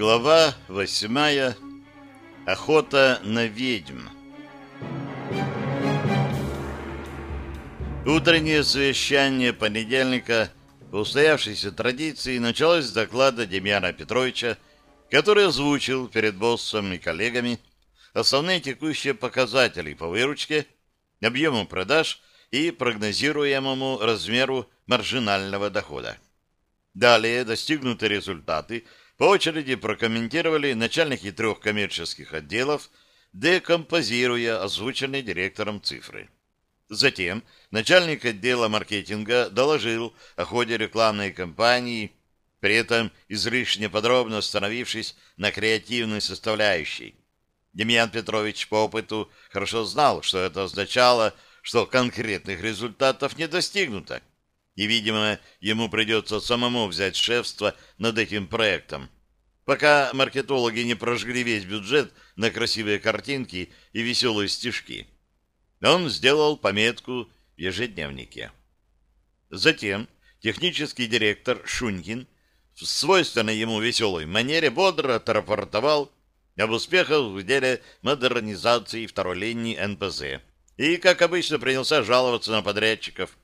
Глава восьмая. Охота на ведьм. Утреннее совещание понедельника по устоявшейся традиции началось с доклада Демьяна Петровича, который озвучил перед боссом и коллегами основные текущие показатели по выручке, объему продаж и прогнозируемому размеру маржинального дохода. Далее достигнутые результаты по очереди прокомментировали начальники трех коммерческих отделов, декомпозируя озвученные директором цифры. Затем начальник отдела маркетинга доложил о ходе рекламной кампании, при этом излишне подробно остановившись на креативной составляющей. Демьян Петрович по опыту хорошо знал, что это означало, что конкретных результатов не достигнуто, и, видимо, ему придется самому взять шефство над этим проектом, пока маркетологи не прожгли весь бюджет на красивые картинки и веселые стишки. Он сделал пометку в ежедневнике. Затем технический директор Шунькин в свойственной ему веселой манере бодро отрапортовал об успехах в деле модернизации второй линии НПЗ и, как обычно, принялся жаловаться на подрядчиков.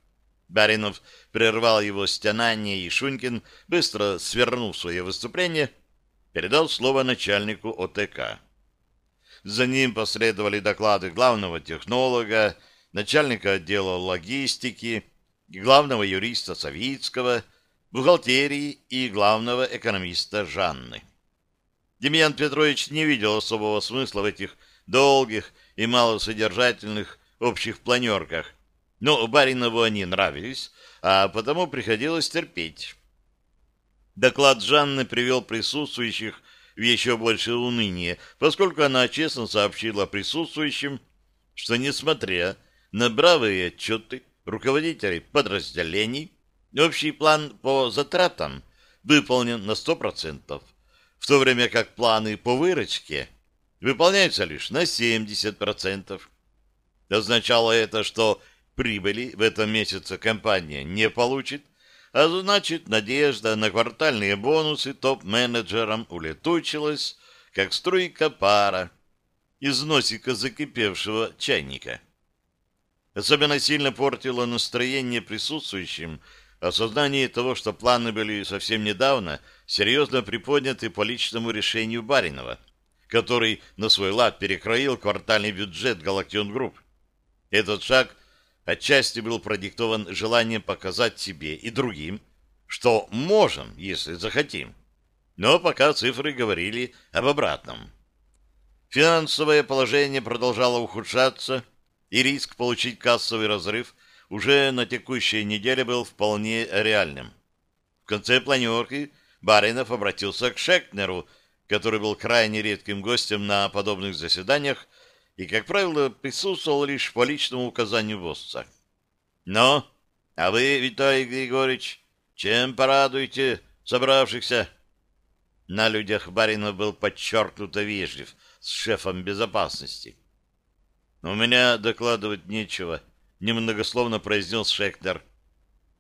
Баринов прервал его стенание, и Шунькин, быстро свернув свое выступление, передал слово начальнику ОТК. За ним последовали доклады главного технолога, начальника отдела логистики, главного юриста Савицкого, бухгалтерии и главного экономиста Жанны. Демьян Петрович не видел особого смысла в этих долгих и малосодержательных общих планерках, но Баринову они нравились, а потому приходилось терпеть. Доклад Жанны привел присутствующих в еще большее уныние, поскольку она честно сообщила присутствующим, что, несмотря на бравые отчеты руководителей подразделений, общий план по затратам выполнен на 100%, в то время как планы по выручке выполняются лишь на 70%. Означало это, что прибыли в этом месяце компания не получит, а значит, надежда на квартальные бонусы топ-менеджерам улетучилась, как струйка пара из носика закипевшего чайника. Особенно сильно портило настроение присутствующим осознание того, что планы были совсем недавно серьезно приподняты по личному решению Баринова, который на свой лад перекроил квартальный бюджет Галактион Групп. Этот шаг – отчасти был продиктован желанием показать себе и другим, что можем, если захотим. Но пока цифры говорили об обратном. Финансовое положение продолжало ухудшаться, и риск получить кассовый разрыв уже на текущей неделе был вполне реальным. В конце планерки Баринов обратился к Шекнеру, который был крайне редким гостем на подобных заседаниях и, как правило, присутствовал лишь по личному указанию босса. «Ну, а вы, Виталий Григорьевич, чем порадуете собравшихся?» На людях Баринов был подчеркнуто вежлив с шефом безопасности. «У меня докладывать нечего», — немногословно произнес Шектор.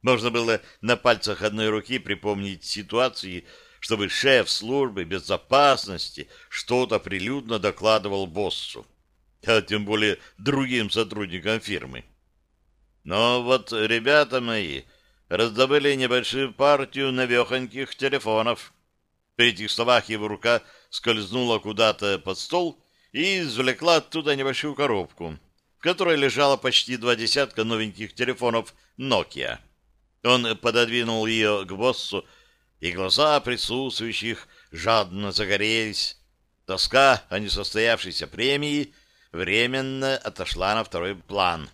Можно было на пальцах одной руки припомнить ситуации, чтобы шеф службы безопасности что-то прилюдно докладывал боссу а тем более другим сотрудникам фирмы. Но вот ребята мои раздобыли небольшую партию навехоньких телефонов. При этих словах его рука скользнула куда-то под стол и извлекла оттуда небольшую коробку, в которой лежало почти два десятка новеньких телефонов Nokia. Он пододвинул ее к боссу, и глаза присутствующих жадно загорелись. Тоска о несостоявшейся премии — временно отошла на второй план.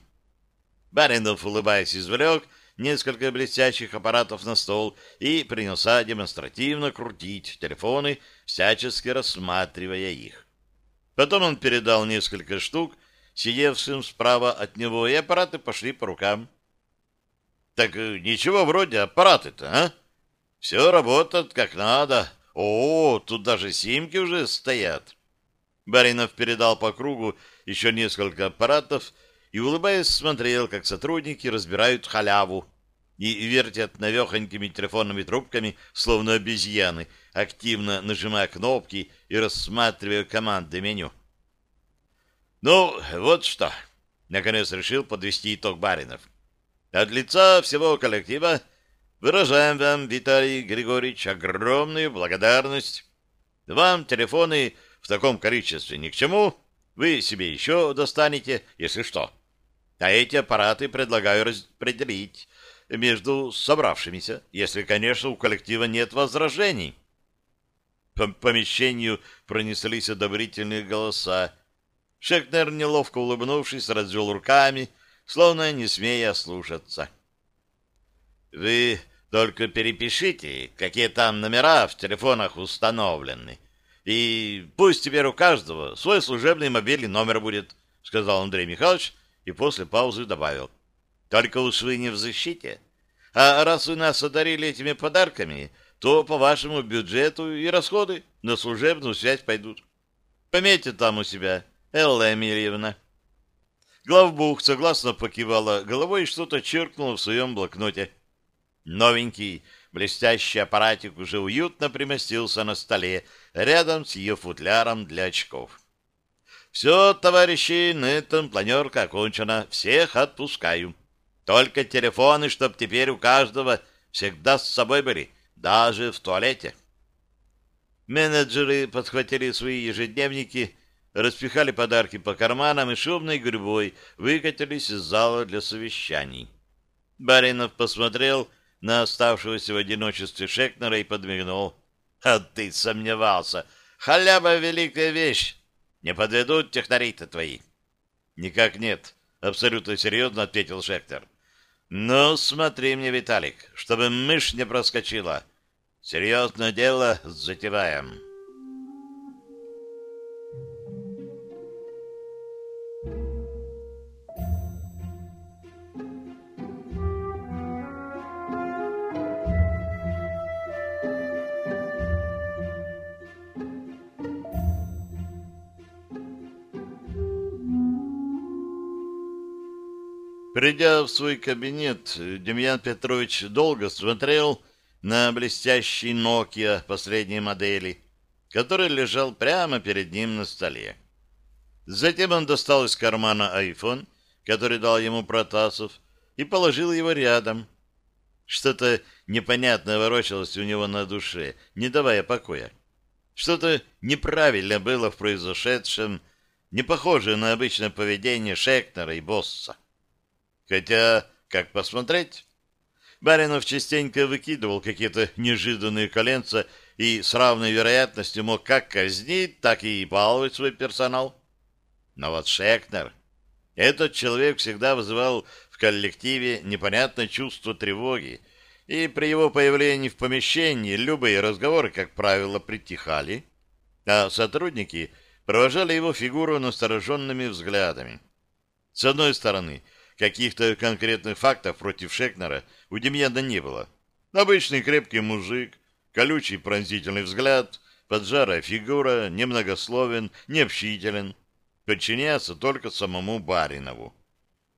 Баринов, улыбаясь, извлек несколько блестящих аппаратов на стол и принялся демонстративно крутить телефоны, всячески рассматривая их. Потом он передал несколько штук сидевшим справа от него, и аппараты пошли по рукам. Так э, ничего вроде аппараты-то, а? Все работает как надо. О, тут даже симки уже стоят. Баринов передал по кругу еще несколько аппаратов и, улыбаясь, смотрел, как сотрудники разбирают халяву и вертят навехонькими телефонными трубками, словно обезьяны, активно нажимая кнопки и рассматривая команды меню. «Ну, вот что!» — наконец решил подвести итог Баринов. «От лица всего коллектива выражаем вам, Виталий Григорьевич, огромную благодарность. Вам телефоны в таком количестве ни к чему, вы себе еще достанете, если что. А эти аппараты предлагаю распределить между собравшимися, если, конечно, у коллектива нет возражений. По помещению пронеслись одобрительные голоса. Шекнер, неловко улыбнувшись, развел руками, словно не смея слушаться. «Вы только перепишите, какие там номера в телефонах установлены, и пусть теперь у каждого свой служебный мобильный номер будет», — сказал Андрей Михайлович и после паузы добавил. Только уж вы не в защите. А раз вы нас одарили этими подарками, то по вашему бюджету и расходы на служебную связь пойдут. Пометьте там у себя, Элла Эмильевна. Главбух согласно покивала головой и что-то черкнула в своем блокноте. Новенький, блестящий аппаратик уже уютно примостился на столе рядом с ее футляром для очков. «Все, товарищи, на этом планерка окончена. Всех отпускаю». Только телефоны, чтоб теперь у каждого всегда с собой были, даже в туалете. Менеджеры подхватили свои ежедневники, распихали подарки по карманам и шумной гурьбой выкатились из зала для совещаний. Баринов посмотрел на оставшегося в одиночестве Шекнера и подмигнул. «А ты сомневался! Халява — великая вещь! Не подведут технари-то твои!» «Никак нет», — абсолютно серьезно ответил Шектор. «Ну, смотри мне, Виталик, чтобы мышь не проскочила. Серьезное дело затеваем». Придя в свой кабинет, Демьян Петрович долго смотрел на блестящий Nokia последней модели, который лежал прямо перед ним на столе. Затем он достал из кармана iPhone, который дал ему Протасов, и положил его рядом. Что-то непонятное ворочалось у него на душе, не давая покоя. Что-то неправильно было в произошедшем, не похожее на обычное поведение Шекнера и босса. Хотя, как посмотреть? Баринов частенько выкидывал какие-то неожиданные коленца и с равной вероятностью мог как казнить, так и баловать свой персонал. Но вот Шекнер, этот человек всегда вызывал в коллективе непонятное чувство тревоги, и при его появлении в помещении любые разговоры, как правило, притихали, а сотрудники провожали его фигуру настороженными взглядами. С одной стороны, Каких-то конкретных фактов против Шекнера у Демьяна не было. Обычный крепкий мужик, колючий пронзительный взгляд, поджарая фигура, немногословен, необщителен, подчиняется только самому Баринову.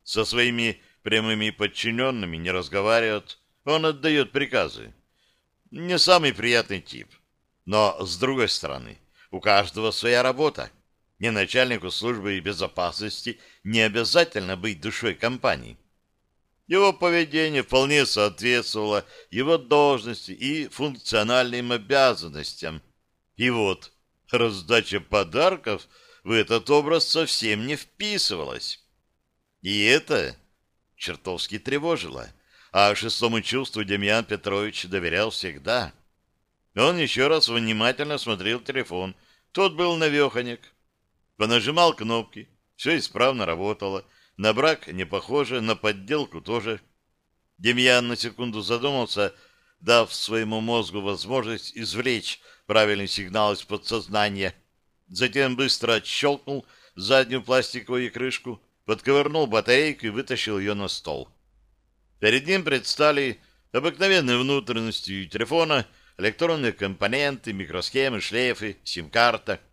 Со своими прямыми подчиненными не разговаривает, он отдает приказы. Не самый приятный тип. Но, с другой стороны, у каждого своя работа. Не начальнику службы безопасности не обязательно быть душой компании. Его поведение вполне соответствовало его должности и функциональным обязанностям. И вот раздача подарков в этот образ совсем не вписывалась. И это чертовски тревожило. А шестому чувству Демьян Петрович доверял всегда. Он еще раз внимательно смотрел телефон. Тот был навеханек. Понажимал кнопки, все исправно работало. На брак не похоже, на подделку тоже. Демьян на секунду задумался, дав своему мозгу возможность извлечь правильный сигнал из подсознания. Затем быстро отщелкнул заднюю пластиковую крышку, подковырнул батарейку и вытащил ее на стол. Перед ним предстали обыкновенные внутренности телефона, электронные компоненты, микросхемы, шлейфы, сим-карта —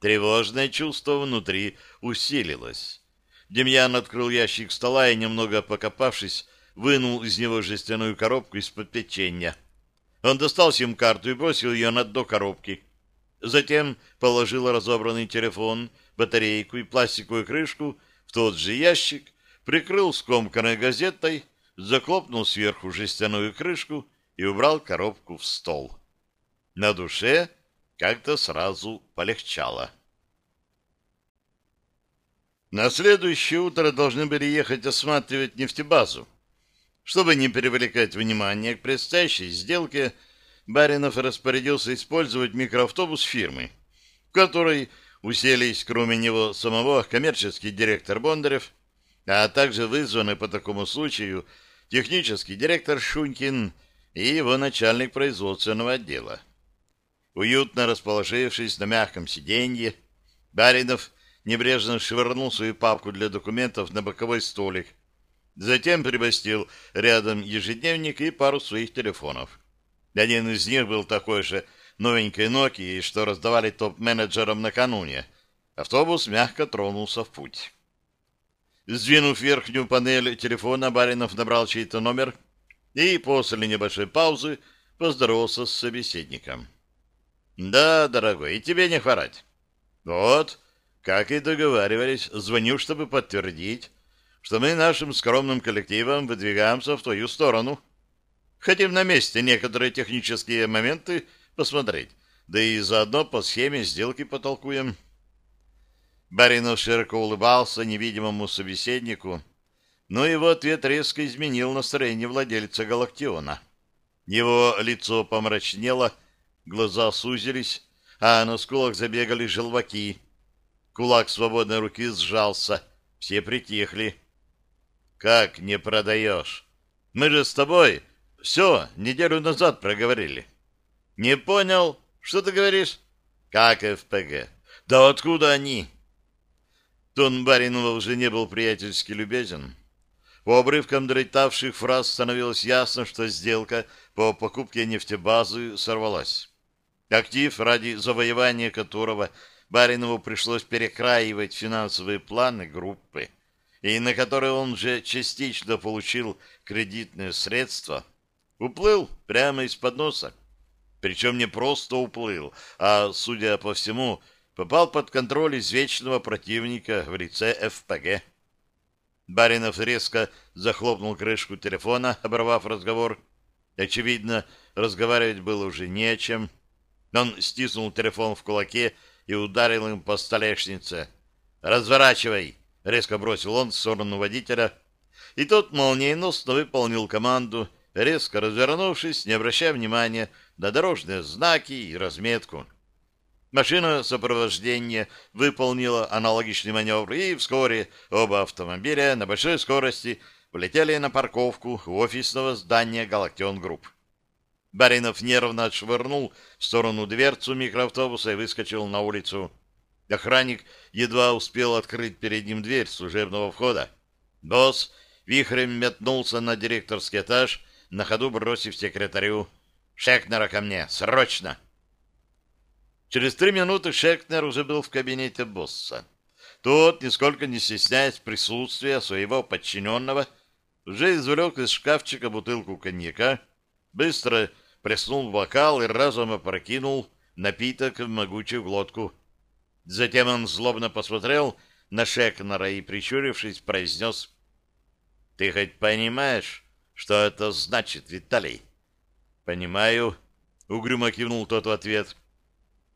Тревожное чувство внутри усилилось. Демьян открыл ящик стола и, немного покопавшись, вынул из него жестяную коробку из-под печенья. Он достал сим-карту и бросил ее на дно коробки. Затем положил разобранный телефон, батарейку и пластиковую крышку в тот же ящик, прикрыл скомканной газетой, захлопнул сверху жестяную крышку и убрал коробку в стол. На душе как-то сразу полегчало. На следующее утро должны были ехать осматривать нефтебазу. Чтобы не привлекать внимание к предстоящей сделке, Баринов распорядился использовать микроавтобус фирмы, в которой уселись, кроме него самого, коммерческий директор Бондарев, а также вызванный по такому случаю технический директор Шунькин и его начальник производственного отдела. Уютно расположившись на мягком сиденье, Баринов небрежно швырнул свою папку для документов на боковой столик, затем прибастил рядом ежедневник и пару своих телефонов. Один из них был такой же новенькой Nokia, что раздавали топ-менеджерам накануне. Автобус мягко тронулся в путь. Сдвинув верхнюю панель телефона, Баринов набрал чей-то номер и после небольшой паузы поздоровался с собеседником. «Да, дорогой, и тебе не хворать». «Вот, как и договаривались, звоню, чтобы подтвердить, что мы нашим скромным коллективом выдвигаемся в твою сторону. Хотим на месте некоторые технические моменты посмотреть, да и заодно по схеме сделки потолкуем. Баринов широко улыбался невидимому собеседнику, но его ответ резко изменил настроение владельца Галактиона. Его лицо помрачнело, глаза сузились, а на скулах забегали желваки — Кулак свободной руки сжался. Все притихли. «Как не продаешь? Мы же с тобой все неделю назад проговорили». «Не понял, что ты говоришь?» «Как ФПГ?» «Да откуда они?» Тон Баринова уже не был приятельски любезен. По обрывкам долетавших фраз становилось ясно, что сделка по покупке нефтебазы сорвалась. Актив, ради завоевания которого Баринову пришлось перекраивать финансовые планы группы, и на которые он же частично получил кредитные средства, уплыл прямо из-под носа. Причем не просто уплыл, а, судя по всему, попал под контроль извечного противника в лице ФПГ. Баринов резко захлопнул крышку телефона, оборвав разговор. Очевидно, разговаривать было уже не о чем. Он стиснул телефон в кулаке и ударил им по столешнице. «Разворачивай!» — резко бросил он в сторону водителя, и тот молниеносно выполнил команду, резко развернувшись, не обращая внимания на дорожные знаки и разметку. Машина сопровождения выполнила аналогичный маневр, и вскоре оба автомобиля на большой скорости влетели на парковку офисного здания «Галактион Групп». Баринов нервно отшвырнул в сторону дверцу микроавтобуса и выскочил на улицу. Охранник едва успел открыть перед ним дверь служебного входа. Босс вихрем метнулся на директорский этаж, на ходу бросив секретарю. «Шекнера ко мне! Срочно!» Через три минуты Шекнер уже был в кабинете босса. Тот, нисколько не стесняясь присутствия своего подчиненного, уже извлек из шкафчика бутылку коньяка, быстро плеснул в бокал и разом опрокинул напиток в могучую глотку. Затем он злобно посмотрел на Шекнера и, прищурившись, произнес «Ты хоть понимаешь, что это значит, Виталий?» «Понимаю», — угрюмо кивнул тот в ответ.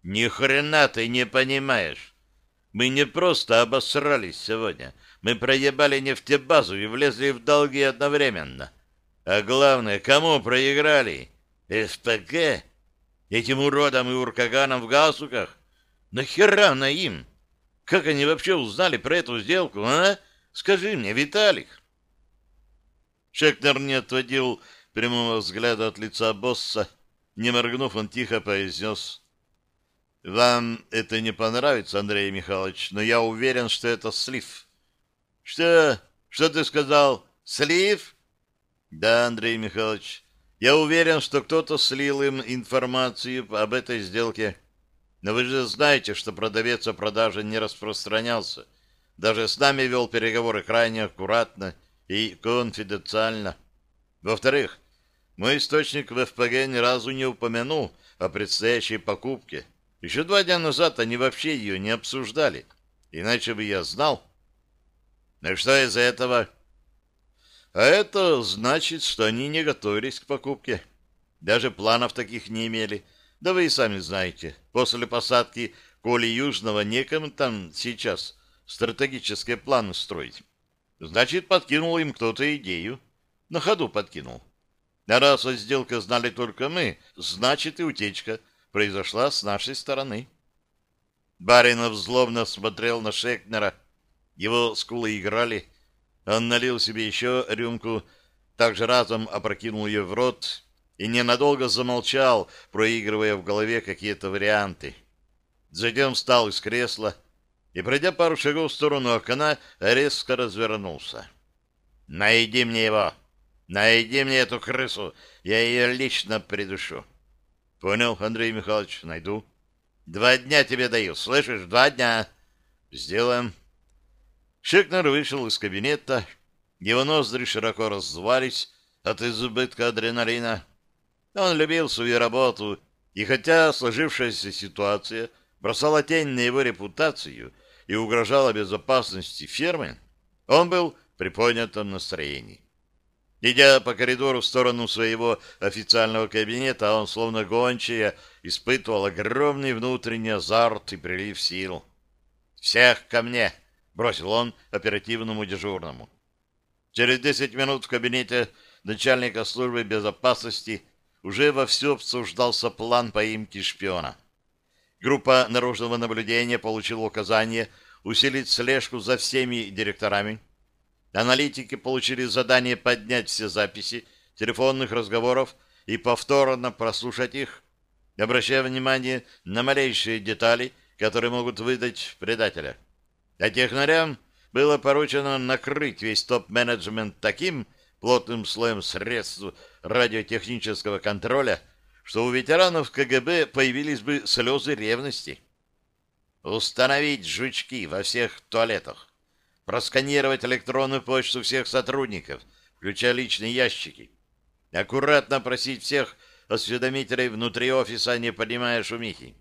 «Ни хрена ты не понимаешь. Мы не просто обосрались сегодня. Мы проебали нефтебазу и влезли в долги одновременно. А главное, кому проиграли? СПК? Этим уродам и уркаганам в галстуках? Нахера на им? Как они вообще узнали про эту сделку, а? Скажи мне, Виталик. Шекнер не отводил прямого взгляда от лица босса. Не моргнув, он тихо произнес. «Вам это не понравится, Андрей Михайлович, но я уверен, что это слив». «Что? Что ты сказал? Слив?» Да, Андрей Михайлович, я уверен, что кто-то слил им информацию об этой сделке. Но вы же знаете, что продавец о продаже не распространялся. Даже с нами вел переговоры крайне аккуратно и конфиденциально. Во-вторых, мой источник в ФПГ ни разу не упомянул о предстоящей покупке. Еще два дня назад они вообще ее не обсуждали. Иначе бы я знал. Ну и что из этого? А это значит, что они не готовились к покупке. Даже планов таких не имели. Да вы и сами знаете, после посадки Коли Южного некому там сейчас стратегические планы строить. Значит, подкинул им кто-то идею. На ходу подкинул. А раз о сделке знали только мы, значит и утечка произошла с нашей стороны. Баринов злобно смотрел на Шекнера. Его скулы играли. Он налил себе еще рюмку, также разом опрокинул ее в рот и ненадолго замолчал, проигрывая в голове какие-то варианты. Затем встал из кресла и, пройдя пару шагов в сторону окна, резко развернулся. «Найди мне его! Найди мне эту крысу! Я ее лично придушу!» «Понял, Андрей Михайлович, найду». «Два дня тебе даю, слышишь? Два дня!» «Сделаем». Шекнер вышел из кабинета. Его ноздри широко раздувались от избытка адреналина. Он любил свою работу, и хотя сложившаяся ситуация бросала тень на его репутацию и угрожала безопасности фермы, он был при поднятом настроении. Идя по коридору в сторону своего официального кабинета, он, словно гончая, испытывал огромный внутренний азарт и прилив сил. «Всех ко мне!» — бросил он оперативному дежурному. Через десять минут в кабинете начальника службы безопасности уже вовсю обсуждался план поимки шпиона. Группа наружного наблюдения получила указание усилить слежку за всеми директорами. Аналитики получили задание поднять все записи телефонных разговоров и повторно прослушать их, обращая внимание на малейшие детали, которые могут выдать предателя. А технарям было поручено накрыть весь топ-менеджмент таким плотным слоем средств радиотехнического контроля, что у ветеранов КГБ появились бы слезы ревности. Установить жучки во всех туалетах, просканировать электронную почту всех сотрудников, включая личные ящики, аккуратно просить всех осведомителей внутри офиса, не поднимая шумихи,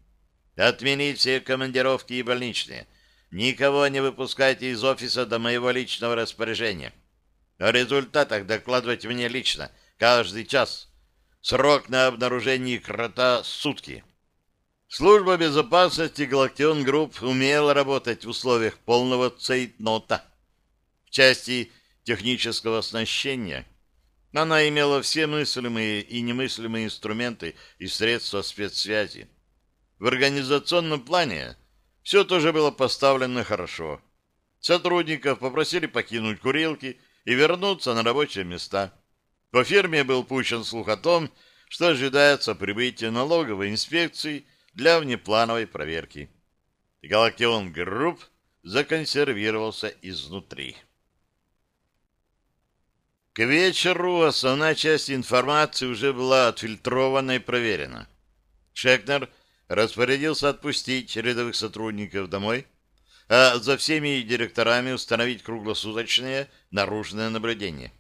отменить все командировки и больничные — Никого не выпускайте из офиса до моего личного распоряжения. О результатах докладывать мне лично, каждый час. Срок на обнаружение крота — сутки. Служба безопасности Галактион Групп умела работать в условиях полного цейтнота. В части технического оснащения она имела все мыслимые и немыслимые инструменты и средства спецсвязи. В организационном плане все тоже было поставлено хорошо. Сотрудников попросили покинуть курилки и вернуться на рабочие места. По фирме был пущен слух о том, что ожидается прибытие налоговой инспекции для внеплановой проверки. Галактион Групп законсервировался изнутри. К вечеру основная часть информации уже была отфильтрована и проверена. Шекнер распорядился отпустить рядовых сотрудников домой, а за всеми директорами установить круглосуточное наружное наблюдение.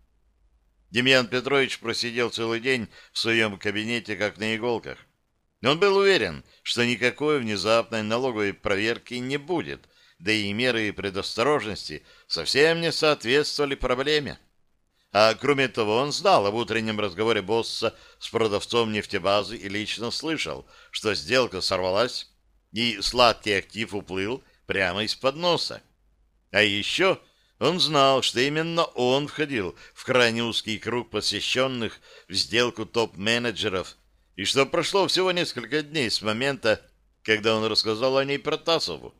Демьян Петрович просидел целый день в своем кабинете, как на иголках. Он был уверен, что никакой внезапной налоговой проверки не будет, да и меры предосторожности совсем не соответствовали проблеме. А кроме того, он знал об утреннем разговоре босса с продавцом нефтебазы и лично слышал, что сделка сорвалась, и сладкий актив уплыл прямо из-под носа. А еще он знал, что именно он входил в крайне узкий круг посвященных в сделку топ-менеджеров, и что прошло всего несколько дней с момента, когда он рассказал о ней Протасову.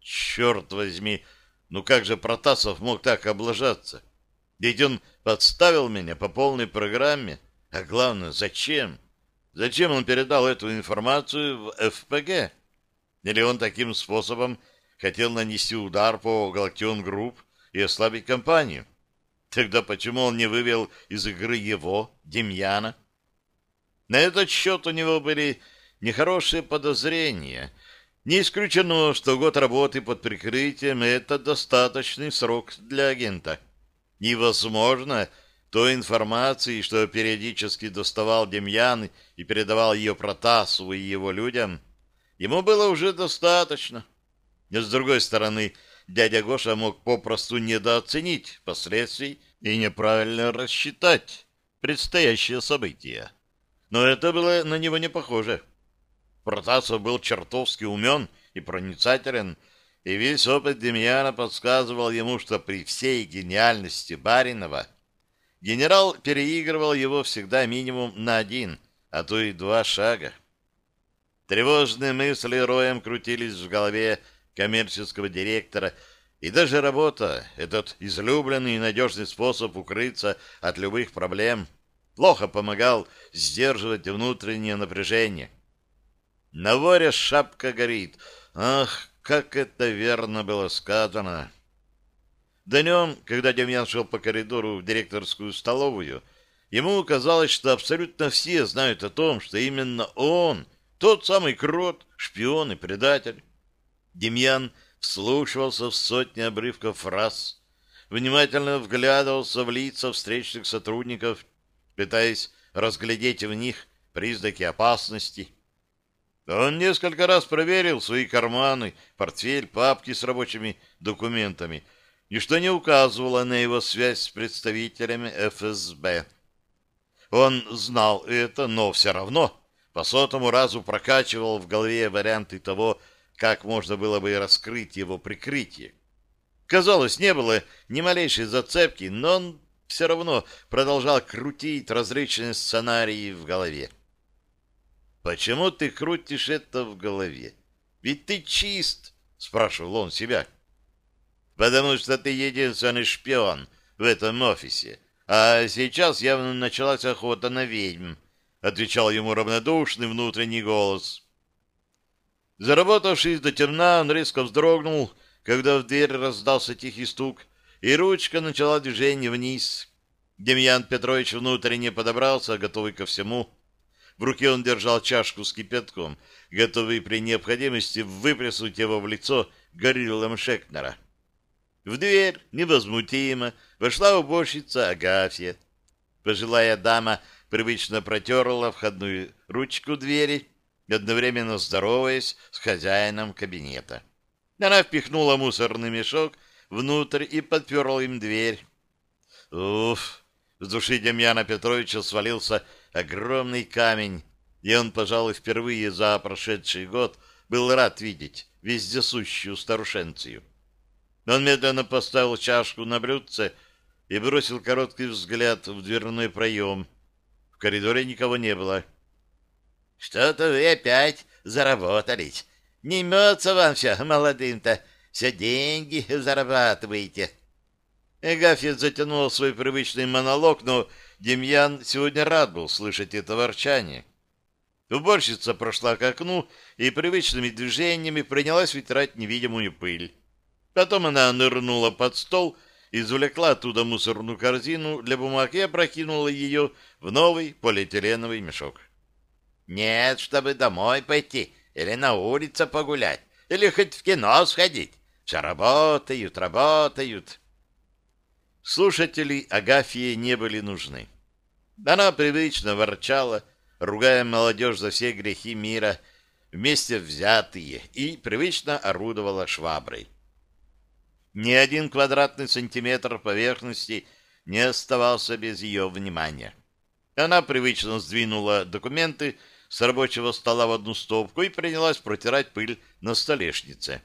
Черт возьми, ну как же Протасов мог так облажаться? Ведь он подставил меня по полной программе. А главное, зачем? Зачем он передал эту информацию в ФПГ? Или он таким способом хотел нанести удар по Галактион Групп и ослабить компанию? Тогда почему он не вывел из игры его, Демьяна? На этот счет у него были нехорошие подозрения. Не исключено, что год работы под прикрытием — это достаточный срок для агента. И, возможно, той информации, что периодически доставал Демьян и передавал ее Протасову и его людям, ему было уже достаточно. Но, с другой стороны, дядя Гоша мог попросту недооценить последствий и неправильно рассчитать предстоящее событие. Но это было на него не похоже. Протасов был чертовски умен и проницателен, и весь опыт Демьяна подсказывал ему, что при всей гениальности Баринова генерал переигрывал его всегда минимум на один, а то и два шага. Тревожные мысли роем крутились в голове коммерческого директора, и даже работа, этот излюбленный и надежный способ укрыться от любых проблем, плохо помогал сдерживать внутреннее напряжение. На воре шапка горит. Ах, как это верно было сказано! Днем, когда Демьян шел по коридору в директорскую столовую, ему казалось, что абсолютно все знают о том, что именно он, тот самый крот, шпион и предатель. Демьян вслушивался в сотни обрывков фраз, внимательно вглядывался в лица встречных сотрудников, пытаясь разглядеть в них признаки опасности, он несколько раз проверил свои карманы, портфель, папки с рабочими документами. Ничто не указывало на его связь с представителями ФСБ. Он знал это, но все равно по сотому разу прокачивал в голове варианты того, как можно было бы раскрыть его прикрытие. Казалось, не было ни малейшей зацепки, но он все равно продолжал крутить различные сценарии в голове. Почему ты крутишь это в голове? Ведь ты чист, спрашивал он себя. Потому что ты единственный шпион в этом офисе. А сейчас явно началась охота на ведьм, отвечал ему равнодушный внутренний голос. Заработавшись до темна, он резко вздрогнул, когда в дверь раздался тихий стук, и ручка начала движение вниз. Демьян Петрович внутренне подобрался, готовый ко всему. В руке он держал чашку с кипятком, готовый при необходимости выплеснуть его в лицо гориллам Шекнера. В дверь невозмутимо вошла уборщица Агафья. Пожилая дама привычно протерла входную ручку двери, одновременно здороваясь с хозяином кабинета. Она впихнула мусорный мешок внутрь и подперла им дверь. Уф! С души Демьяна Петровича свалился огромный камень, и он, пожалуй, впервые за прошедший год был рад видеть вездесущую старушенцию. Он медленно поставил чашку на блюдце и бросил короткий взгляд в дверной проем. В коридоре никого не было. — Что-то вы опять заработались. Не имется вам все молодым-то. Все деньги зарабатываете. Эгафья затянул свой привычный монолог, но Демьян сегодня рад был слышать это ворчание. Уборщица прошла к окну и привычными движениями принялась вытирать невидимую пыль. Потом она нырнула под стол, извлекла оттуда мусорную корзину для бумаг и опрокинула ее в новый полиэтиленовый мешок. «Нет, чтобы домой пойти или на улице погулять, или хоть в кино сходить. Все работают, работают». Слушатели Агафьи не были нужны. Она привычно ворчала, ругая молодежь за все грехи мира, вместе взятые, и привычно орудовала шваброй. Ни один квадратный сантиметр поверхности не оставался без ее внимания. Она привычно сдвинула документы с рабочего стола в одну стопку и принялась протирать пыль на столешнице.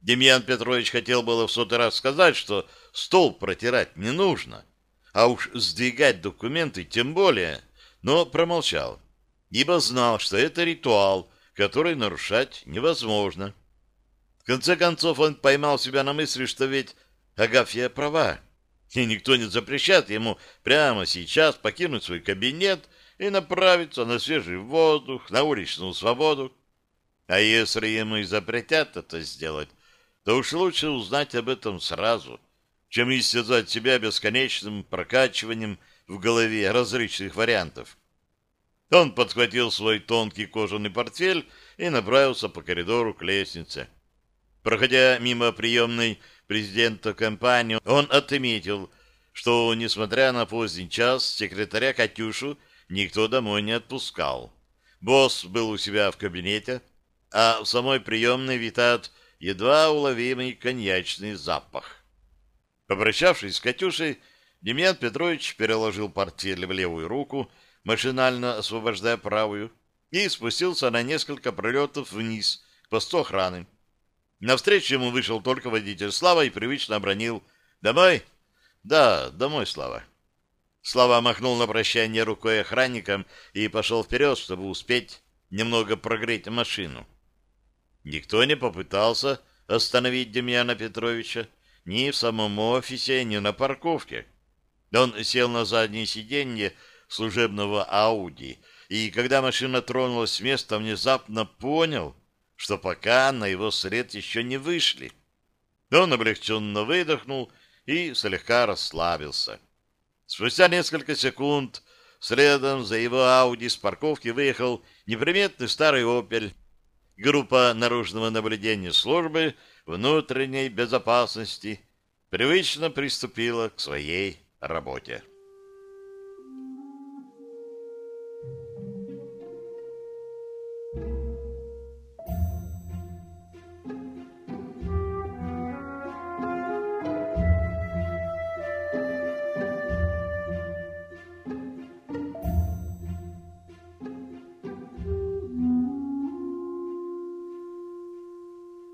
Демьян Петрович хотел было в сотый раз сказать, что стол протирать не нужно, а уж сдвигать документы тем более, но промолчал, ибо знал, что это ритуал, который нарушать невозможно. В конце концов он поймал себя на мысли, что ведь Агафья права, и никто не запрещает ему прямо сейчас покинуть свой кабинет и направиться на свежий воздух, на уличную свободу. А если ему и запретят это сделать, то уж лучше узнать об этом сразу, чем истязать себя бесконечным прокачиванием в голове различных вариантов. Он подхватил свой тонкий кожаный портфель и направился по коридору к лестнице. Проходя мимо приемной президента компании, он отметил, что, несмотря на поздний час, секретаря Катюшу никто домой не отпускал. Босс был у себя в кабинете, а в самой приемной витает едва уловимый коньячный запах. Попрощавшись с Катюшей, Демьян Петрович переложил портфель в левую руку, машинально освобождая правую, и спустился на несколько пролетов вниз к посту охраны. Навстречу ему вышел только водитель Слава и привычно обронил «Домой?» «Да, домой, Слава». Слава махнул на прощание рукой охранникам и пошел вперед, чтобы успеть немного прогреть машину. Никто не попытался остановить Демьяна Петровича ни в самом офисе, ни на парковке. Он сел на заднее сиденье служебного Ауди, и когда машина тронулась с места, внезапно понял, что пока на его след еще не вышли. Он облегченно выдохнул и слегка расслабился. Спустя несколько секунд следом за его Ауди с парковки выехал неприметный старый «Опель». Группа наружного наблюдения службы внутренней безопасности привычно приступила к своей работе.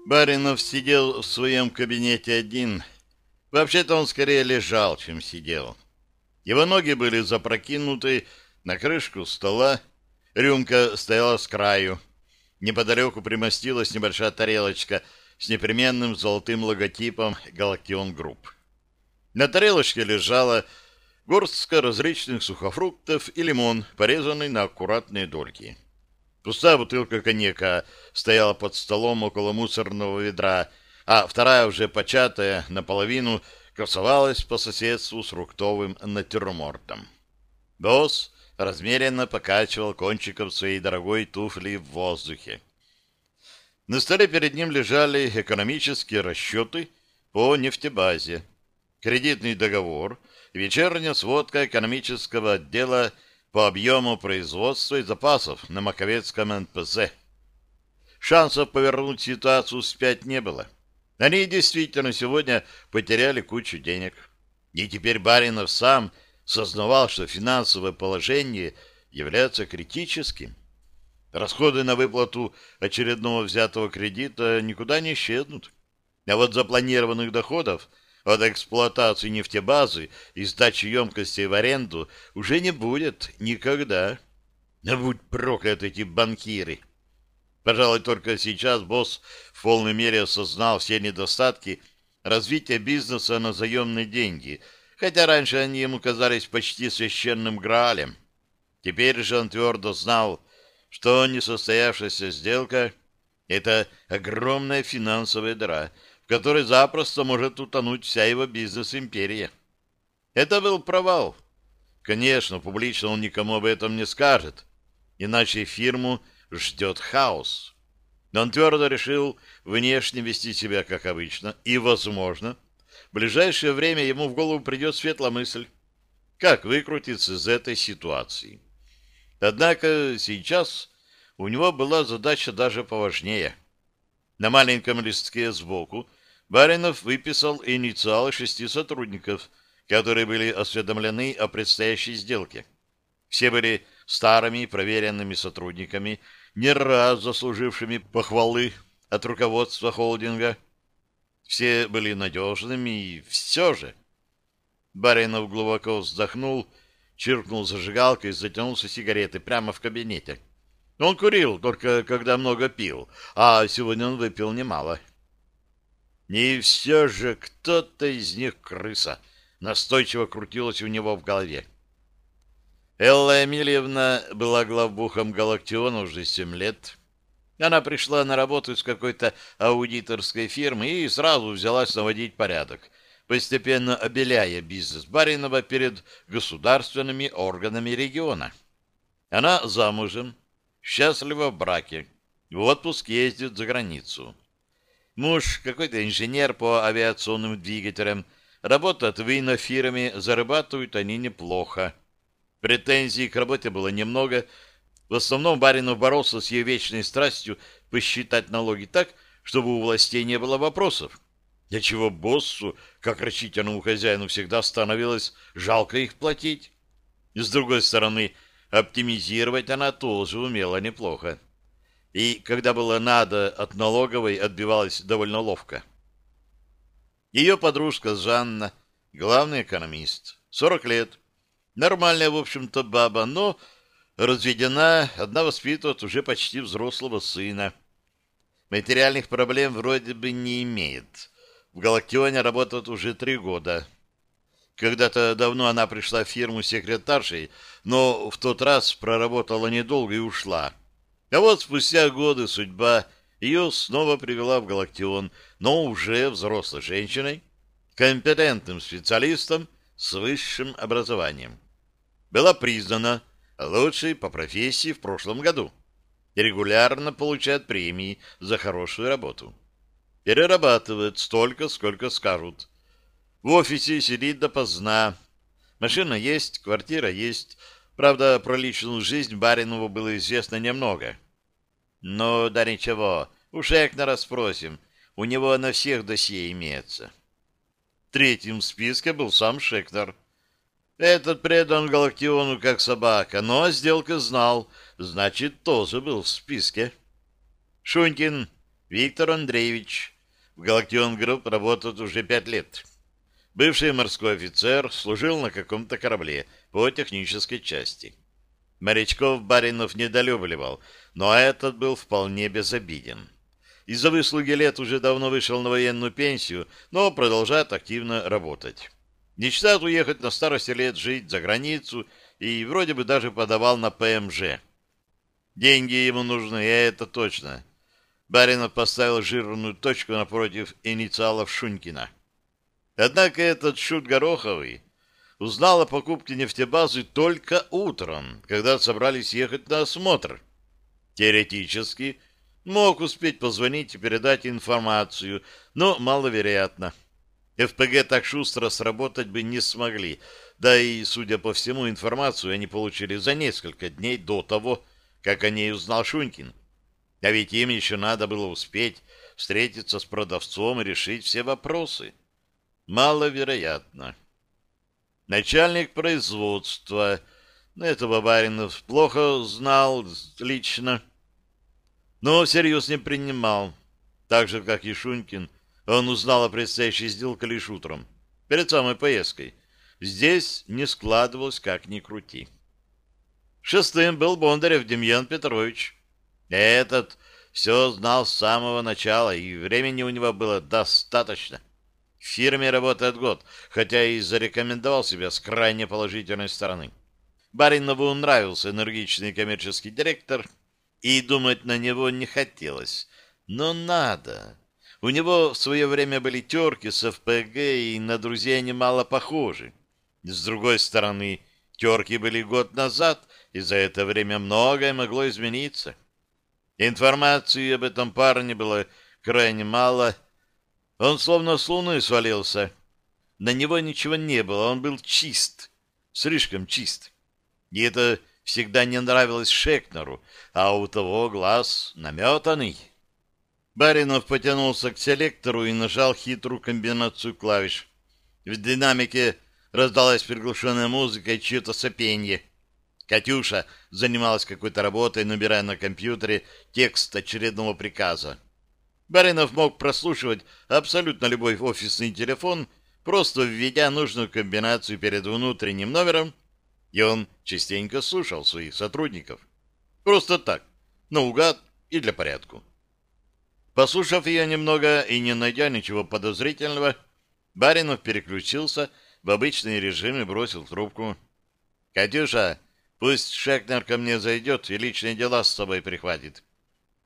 Баринов сидел в своем кабинете один. Вообще-то он скорее лежал, чем сидел. Его ноги были запрокинуты на крышку стола, рюмка стояла с краю. Неподалеку примостилась небольшая тарелочка с непременным золотым логотипом «Галактион Групп». На тарелочке лежала горстка различных сухофруктов и лимон, порезанный на аккуратные дольки. Пустая бутылка коньяка стояла под столом около мусорного ведра, а вторая, уже початая наполовину, красовалась по соседству с фруктовым натюрмортом. Босс размеренно покачивал кончиком своей дорогой туфли в воздухе. На столе перед ним лежали экономические расчеты по нефтебазе, кредитный договор вечерняя сводка экономического отдела по объему производства и запасов на Маковецком НПЗ. Шансов повернуть ситуацию вспять не было. Они действительно сегодня потеряли кучу денег. И теперь Баринов сам сознавал, что финансовое положение является критическим. Расходы на выплату очередного взятого кредита никуда не исчезнут. А вот запланированных доходов – от эксплуатации нефтебазы и сдачи емкостей в аренду уже не будет никогда. Да будь прокляты эти банкиры! Пожалуй, только сейчас босс в полной мере осознал все недостатки развития бизнеса на заемные деньги, хотя раньше они ему казались почти священным граалем. Теперь же он твердо знал, что несостоявшаяся сделка — это огромная финансовая дыра — в которой запросто может утонуть вся его бизнес-империя. Это был провал. Конечно, публично он никому об этом не скажет, иначе фирму ждет хаос. Но он твердо решил внешне вести себя как обычно, и, возможно, в ближайшее время ему в голову придет светлая мысль, как выкрутиться из этой ситуации. Однако сейчас у него была задача даже поважнее. На маленьком листке сбоку Баринов выписал инициалы шести сотрудников, которые были осведомлены о предстоящей сделке. Все были старыми проверенными сотрудниками, не раз заслужившими похвалы от руководства холдинга. Все были надежными, и все же... Баринов глубоко вздохнул, чиркнул зажигалкой и затянулся сигареты прямо в кабинете. Он курил, только когда много пил, а сегодня он выпил немало. — и все же кто-то из них крыса. Настойчиво крутилось у него в голове. Элла Эмильевна была главбухом Галактиона уже семь лет. Она пришла на работу из какой-то аудиторской фирмы и сразу взялась наводить порядок, постепенно обеляя бизнес Баринова перед государственными органами региона. Она замужем, счастлива в браке, в отпуск ездит за границу. Муж, какой-то инженер по авиационным двигателям, Работают в инофирме, зарабатывают они неплохо. Претензий к работе было немного. В основном Баринов боролся с ее вечной страстью посчитать налоги так, чтобы у властей не было вопросов. Для чего боссу, как рачительному хозяину, всегда становилось жалко их платить. И с другой стороны, оптимизировать она тоже умела неплохо. И когда было надо, от налоговой отбивалась довольно ловко. Ее подружка Жанна, главный экономист, 40 лет. Нормальная, в общем-то, баба, но разведена, одна воспитывает уже почти взрослого сына. Материальных проблем вроде бы не имеет. В Галактионе работает уже три года. Когда-то давно она пришла в фирму секретаршей, но в тот раз проработала недолго и ушла. А вот спустя годы судьба ее снова привела в Галактион, но уже взрослой женщиной, компетентным специалистом с высшим образованием. Была признана лучшей по профессии в прошлом году. Регулярно получает премии за хорошую работу. Перерабатывает столько, сколько скажут. В офисе сидит допоздна. Машина есть, квартира есть. Правда, про личную жизнь Баринову было известно немного. Ну, да ничего, у Шекнера спросим. У него на всех досье имеется. Третьим в списке был сам Шекнер. Этот предан Галактиону как собака, но сделка знал, значит, тоже был в списке. Шунькин Виктор Андреевич. В Галактион Групп работает уже пять лет. Бывший морской офицер, служил на каком-то корабле по технической части. Морячков Баринов недолюбливал, но этот был вполне безобиден. Из-за выслуги лет уже давно вышел на военную пенсию, но продолжает активно работать. Мечтает уехать на старости лет жить за границу и вроде бы даже подавал на ПМЖ. Деньги ему нужны, это точно. Баринов поставил жирную точку напротив инициалов Шунькина. Однако этот шут Гороховый узнал о покупке нефтебазы только утром, когда собрались ехать на осмотр. Теоретически мог успеть позвонить и передать информацию, но маловероятно. ФПГ так шустро сработать бы не смогли, да и, судя по всему, информацию они получили за несколько дней до того, как о ней узнал Шунькин. А ведь им еще надо было успеть встретиться с продавцом и решить все вопросы. Маловероятно. Начальник производства. Этого Баринов плохо знал лично, но всерьез не принимал. Так же, как и Шунькин, он узнал о предстоящей сделке лишь утром, перед самой поездкой. Здесь не складывалось как ни крути. Шестым был Бондарев Демьян Петрович. Этот все знал с самого начала, и времени у него было достаточно. В фирме работает год, хотя и зарекомендовал себя с крайне положительной стороны. Баринову нравился энергичный коммерческий директор, и думать на него не хотелось. Но надо. У него в свое время были терки с ФПГ, и на друзей немало похожи. С другой стороны, терки были год назад, и за это время многое могло измениться. Информации об этом парне было крайне мало, он словно с луны свалился. На него ничего не было, он был чист, слишком чист. И это всегда не нравилось Шекнеру, а у того глаз наметанный. Баринов потянулся к селектору и нажал хитрую комбинацию клавиш. В динамике раздалась приглушенная музыка и чье-то сопенье. Катюша занималась какой-то работой, набирая на компьютере текст очередного приказа. Баринов мог прослушивать абсолютно любой офисный телефон, просто введя нужную комбинацию перед внутренним номером, и он частенько слушал своих сотрудников. Просто так, наугад и для порядку. Послушав ее немного и не найдя ничего подозрительного, Баринов переключился в обычный режим и бросил трубку. «Катюша, пусть Шекнер ко мне зайдет и личные дела с собой прихватит.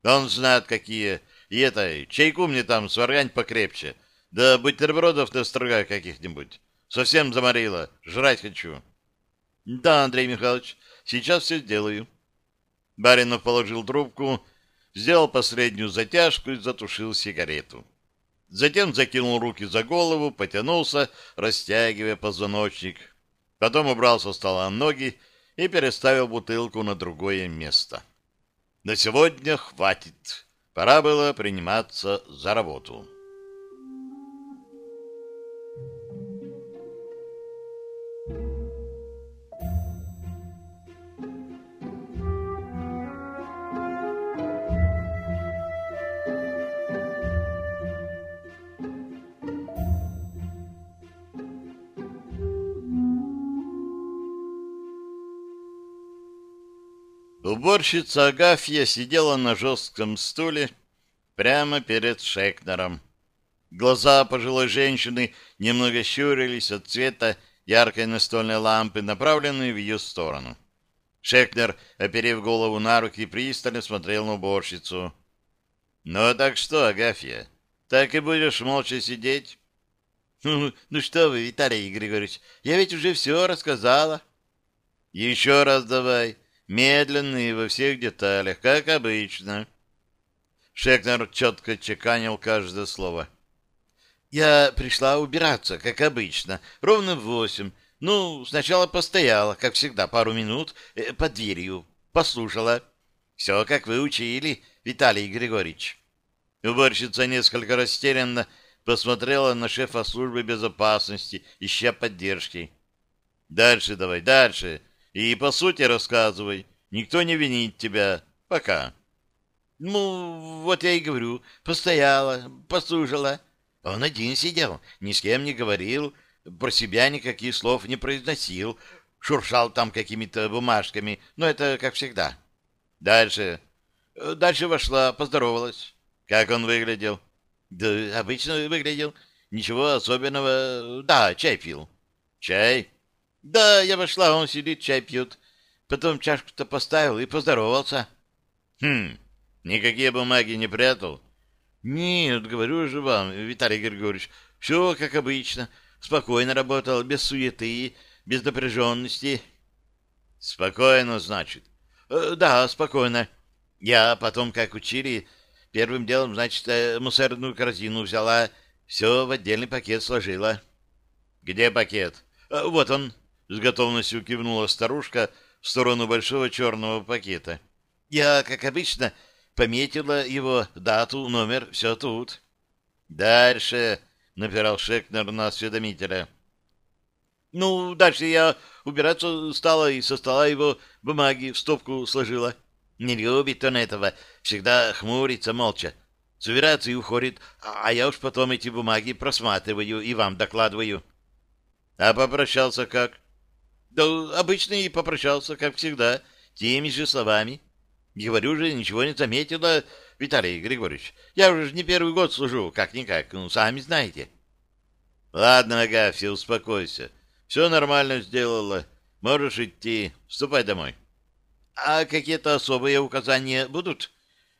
Он знает, какие и это, чайку мне там сваргань покрепче. Да бутербродов настрогай каких-нибудь. Совсем заморила. Жрать хочу. Да, Андрей Михайлович, сейчас все сделаю. Баринов положил трубку, сделал последнюю затяжку и затушил сигарету. Затем закинул руки за голову, потянулся, растягивая позвоночник. Потом убрал со стола ноги и переставил бутылку на другое место. На сегодня хватит. Пора было приниматься за работу. Уборщица Агафья сидела на жестком стуле прямо перед Шекнером. Глаза пожилой женщины немного щурились от цвета яркой настольной лампы, направленной в ее сторону. Шекнер, оперев голову на руки, пристально смотрел на уборщицу. — Ну так что, Агафья, так и будешь молча сидеть? «Ну, — Ну что вы, Виталий Григорьевич, я ведь уже все рассказала. — Еще раз давай. — медленный во всех деталях, как обычно. Шекнер четко чеканил каждое слово. Я пришла убираться, как обычно, ровно в восемь. Ну, сначала постояла, как всегда, пару минут э, под дверью, послушала. Все, как вы учили, Виталий Григорьевич. Уборщица несколько растерянно посмотрела на шефа службы безопасности, ища поддержки. «Дальше давай, дальше!» И по сути рассказывай. Никто не винит тебя. Пока. Ну, вот я и говорю. Постояла, послушала. Он один сидел, ни с кем не говорил, про себя никаких слов не произносил, шуршал там какими-то бумажками, но это как всегда. Дальше. Дальше вошла, поздоровалась. Как он выглядел? Да, обычно выглядел. Ничего особенного. Да, чай пил. Чай? Да, я вошла, он сидит, чай пьет. Потом чашку-то поставил и поздоровался. Хм, никакие бумаги не прятал? Нет, говорю же вам, Виталий Григорьевич, все как обычно. Спокойно работал, без суеты, без напряженности. Спокойно, значит? Э, да, спокойно. Я потом, как учили, первым делом, значит, э, мусорную корзину взяла, все в отдельный пакет сложила. Где пакет? Э, вот он. С готовностью кивнула старушка в сторону большого черного пакета. Я, как обычно, пометила его дату, номер, все тут. Дальше, напирал Шекнер на осведомителя. Ну, дальше я убираться стала и со стола его бумаги в стопку сложила. Не любит он этого, всегда хмурится молча. Собирается и уходит, а я уж потом эти бумаги просматриваю и вам докладываю. А попрощался как? Да обычно и попрощался, как всегда, теми же словами. Говорю же, ничего не заметила, Виталий Григорьевич. Я уже не первый год служу, как-никак, ну, сами знаете. Ладно, Агафья, успокойся. Все нормально сделала. Можешь идти. Ступай домой. А какие-то особые указания будут?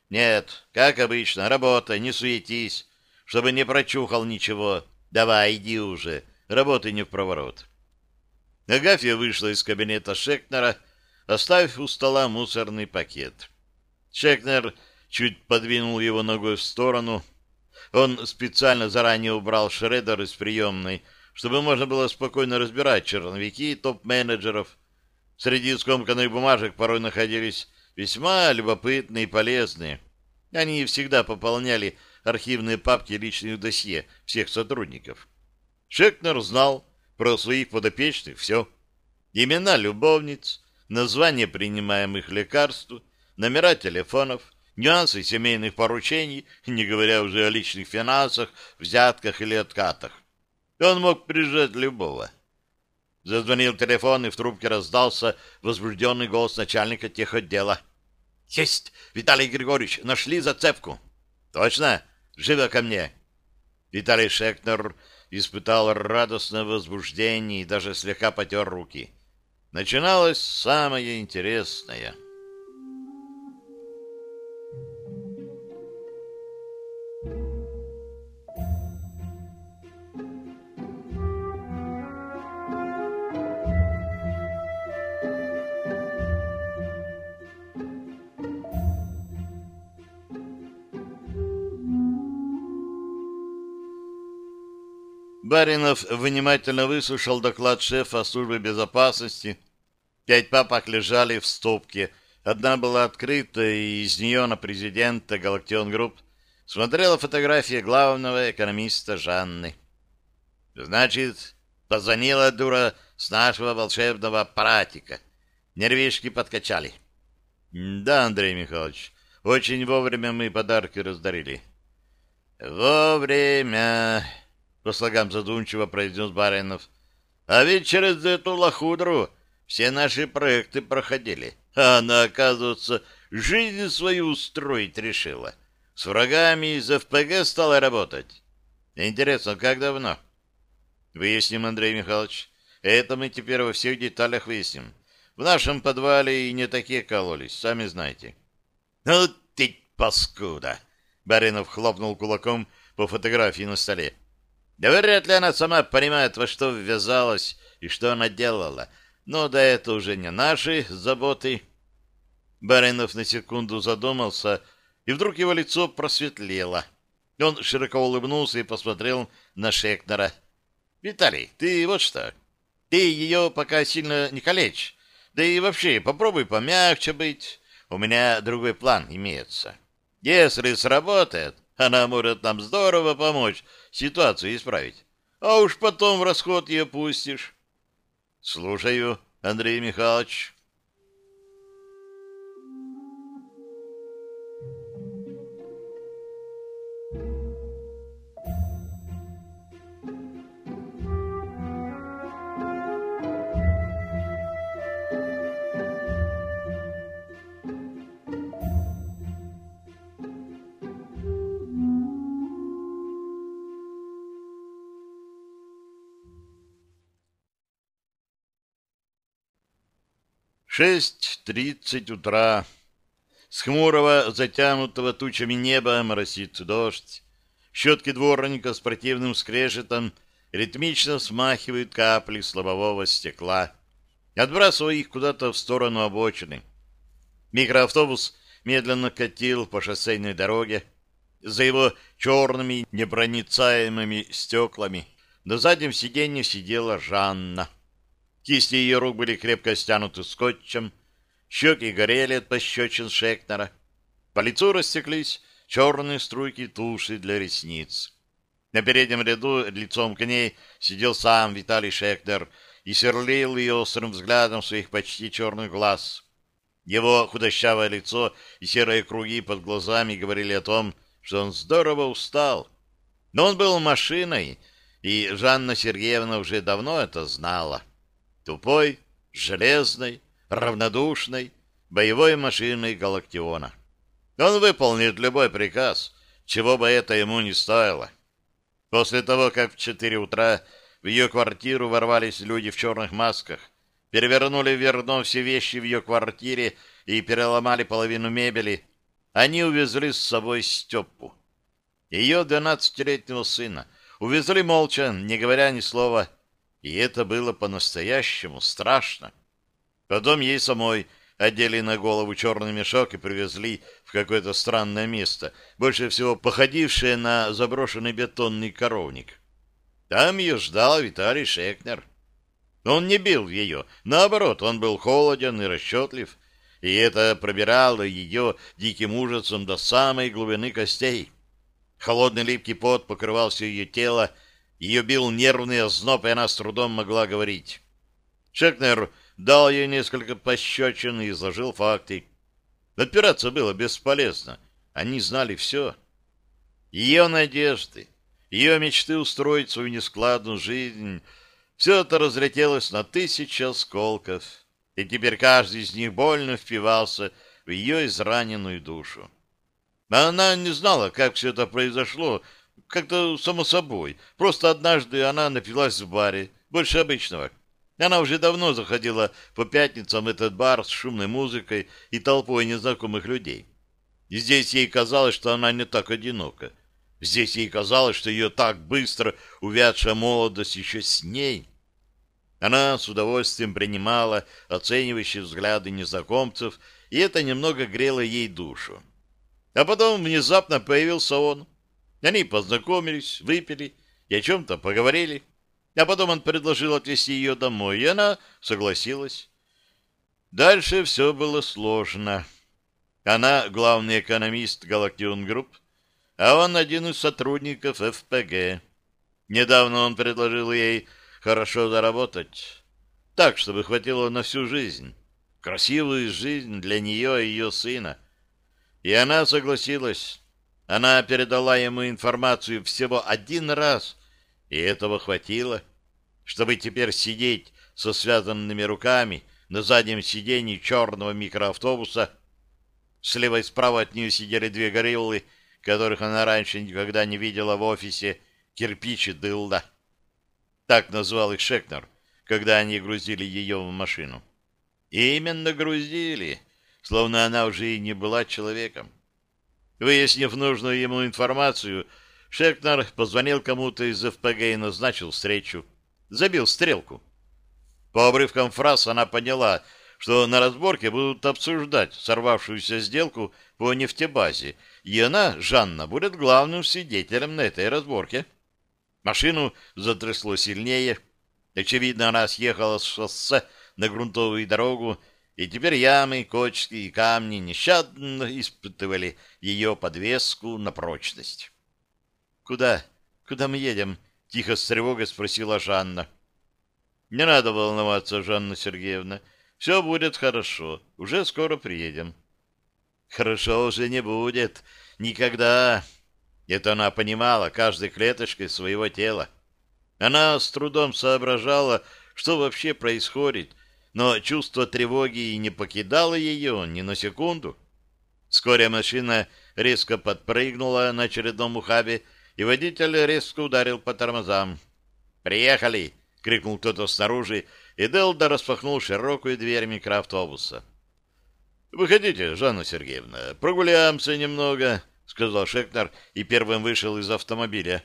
Нет, как обычно, работа, не суетись, чтобы не прочухал ничего. Давай, иди уже, работай не в проворот. Агафья вышла из кабинета Шекнера, оставив у стола мусорный пакет. Шекнер чуть подвинул его ногой в сторону. Он специально заранее убрал шредер из приемной, чтобы можно было спокойно разбирать черновики топ-менеджеров. Среди скомканных бумажек порой находились весьма любопытные и полезные. Они всегда пополняли архивные папки личных досье всех сотрудников. Шекнер знал, про своих подопечных все. Имена любовниц, названия принимаемых лекарств, номера телефонов, нюансы семейных поручений, не говоря уже о личных финансах, взятках или откатах. Он мог прижать любого. Зазвонил телефон, и в трубке раздался возбужденный голос начальника техотдела. — Есть, Виталий Григорьевич, нашли зацепку. — Точно? Живо ко мне. Виталий Шекнер испытал радостное возбуждение и даже слегка потер руки. Начиналось самое интересное — Баринов внимательно выслушал доклад шефа службы безопасности. Пять папок лежали в стопке. Одна была открыта, и из нее на президента Галактион Групп смотрела фотография главного экономиста Жанны. Значит, позвонила дура с нашего волшебного аппаратика. Нервишки подкачали. Да, Андрей Михайлович, очень вовремя мы подарки раздарили. Вовремя, по слогам задумчиво произнес Баринов. А ведь через эту лохудру все наши проекты проходили. А она, оказывается, жизнь свою устроить решила. С врагами из ФПГ стала работать. Интересно, как давно? Выясним, Андрей Михайлович. Это мы теперь во всех деталях выясним. В нашем подвале и не такие кололись, сами знаете. Ну ты паскуда! Баринов хлопнул кулаком по фотографии на столе. Да вряд ли она сама понимает, во что ввязалась и что она делала. Но да это уже не наши заботы. Баринов на секунду задумался, и вдруг его лицо просветлело. Он широко улыбнулся и посмотрел на Шекнера. — Виталий, ты вот что, ты ее пока сильно не калечь, да и вообще попробуй помягче быть. У меня другой план имеется. Если сработает, она может нам здорово помочь ситуацию исправить. А уж потом в расход ее пустишь. Слушаю, Андрей Михайлович. Шесть тридцать утра. С хмурого, затянутого тучами неба моросит дождь. Щетки дворника с противным скрежетом ритмично смахивают капли слабового стекла, отбрасывая их куда-то в сторону обочины. Микроавтобус медленно катил по шоссейной дороге. За его черными непроницаемыми стеклами на заднем сиденье сидела Жанна. Кисти ее рук были крепко стянуты скотчем, щеки горели от пощечин Шекнера. По лицу растеклись черные струйки туши для ресниц. На переднем ряду лицом к ней сидел сам Виталий Шекнер и сверлил ее острым взглядом своих почти черных глаз. Его худощавое лицо и серые круги под глазами говорили о том, что он здорово устал. Но он был машиной, и Жанна Сергеевна уже давно это знала тупой, железной, равнодушной, боевой машиной Галактиона. Он выполнит любой приказ, чего бы это ему не стоило. После того, как в четыре утра в ее квартиру ворвались люди в черных масках, перевернули вверх все вещи в ее квартире и переломали половину мебели, они увезли с собой Степу. Ее двенадцатилетнего сына увезли молча, не говоря ни слова, и это было по-настоящему страшно. Потом ей самой одели на голову черный мешок и привезли в какое-то странное место, больше всего походившее на заброшенный бетонный коровник. Там ее ждал Виталий Шекнер. Он не бил ее, наоборот, он был холоден и расчетлив, и это пробирало ее диким ужасом до самой глубины костей. Холодный липкий пот покрывал все ее тело, ее бил нервный озноб, и она с трудом могла говорить. Шекнер дал ей несколько пощечин и изложил факты. Отпираться было бесполезно. Они знали все. Ее надежды, ее мечты устроить свою нескладную жизнь, все это разлетелось на тысячи осколков, и теперь каждый из них больно впивался в ее израненную душу. Но она не знала, как все это произошло, как-то само собой. Просто однажды она напилась в баре, больше обычного. Она уже давно заходила по пятницам в этот бар с шумной музыкой и толпой незнакомых людей. И здесь ей казалось, что она не так одинока. Здесь ей казалось, что ее так быстро увядшая молодость еще с ней. Она с удовольствием принимала оценивающие взгляды незнакомцев, и это немного грело ей душу. А потом внезапно появился он, они познакомились, выпили, и о чем-то поговорили. А потом он предложил отвезти ее домой, и она согласилась. Дальше все было сложно. Она главный экономист Галактион Групп, а он один из сотрудников ФПГ. Недавно он предложил ей хорошо заработать, так, чтобы хватило на всю жизнь. Красивую жизнь для нее и ее сына. И она согласилась. Она передала ему информацию всего один раз, и этого хватило, чтобы теперь сидеть со связанными руками на заднем сиденье черного микроавтобуса. Слева и справа от нее сидели две гориллы, которых она раньше никогда не видела в офисе «Кирпич и дылда». Так назвал их Шекнер, когда они грузили ее в машину. И именно грузили, словно она уже и не была человеком. Выяснив нужную ему информацию, Шекнер позвонил кому-то из ФПГ и назначил встречу. Забил стрелку. По обрывкам фраз она поняла, что на разборке будут обсуждать сорвавшуюся сделку по нефтебазе, и она, Жанна, будет главным свидетелем на этой разборке. Машину затрясло сильнее. Очевидно, она съехала с шоссе на грунтовую дорогу, и теперь ямы, кочки и камни нещадно испытывали ее подвеску на прочность. «Куда? Куда мы едем?» — тихо с тревогой спросила Жанна. «Не надо волноваться, Жанна Сергеевна. Все будет хорошо. Уже скоро приедем». «Хорошо уже не будет. Никогда». Это она понимала каждой клеточкой своего тела. Она с трудом соображала, что вообще происходит, но чувство тревоги не покидало ее ни на секунду. Вскоре машина резко подпрыгнула на очередном ухабе, и водитель резко ударил по тормозам. «Приехали!» — крикнул кто-то снаружи, и Делда распахнул широкую дверь микроавтобуса. «Выходите, Жанна Сергеевна, прогуляемся немного», — сказал Шекнер и первым вышел из автомобиля.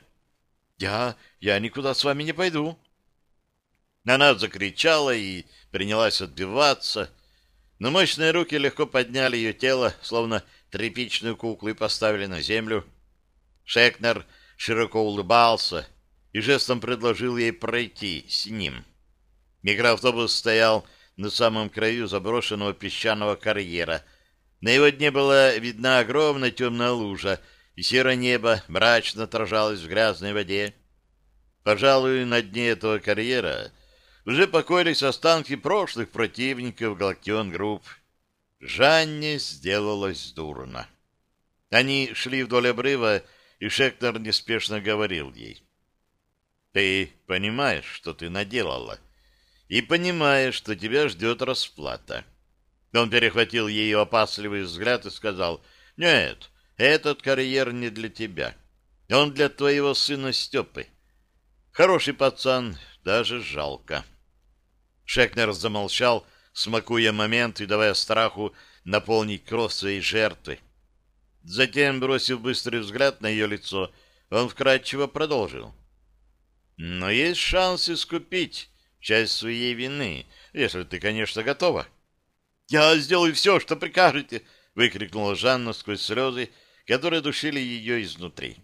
«Я... я никуда с вами не пойду». Она закричала и принялась отбиваться, но мощные руки легко подняли ее тело, словно тряпичную куклу, и поставили на землю. Шекнер широко улыбался и жестом предложил ей пройти с ним. Микроавтобус стоял на самом краю заброшенного песчаного карьера. На его дне была видна огромная темная лужа, и серое небо мрачно отражалось в грязной воде. Пожалуй, на дне этого карьера уже покоились останки прошлых противников Галактион Групп. Жанне сделалось дурно. Они шли вдоль обрыва, и Шектор неспешно говорил ей. «Ты понимаешь, что ты наделала, и понимаешь, что тебя ждет расплата». Он перехватил ее опасливый взгляд и сказал, «Нет, этот карьер не для тебя. Он для твоего сына Степы. Хороший пацан, даже жалко». Шекнер замолчал, смакуя момент и давая страху наполнить кровь своей жертвы. Затем, бросив быстрый взгляд на ее лицо, он вкратчиво продолжил. «Но есть шанс искупить часть своей вины, если ты, конечно, готова». «Я сделаю все, что прикажете!» — выкрикнула Жанна сквозь слезы, которые душили ее изнутри.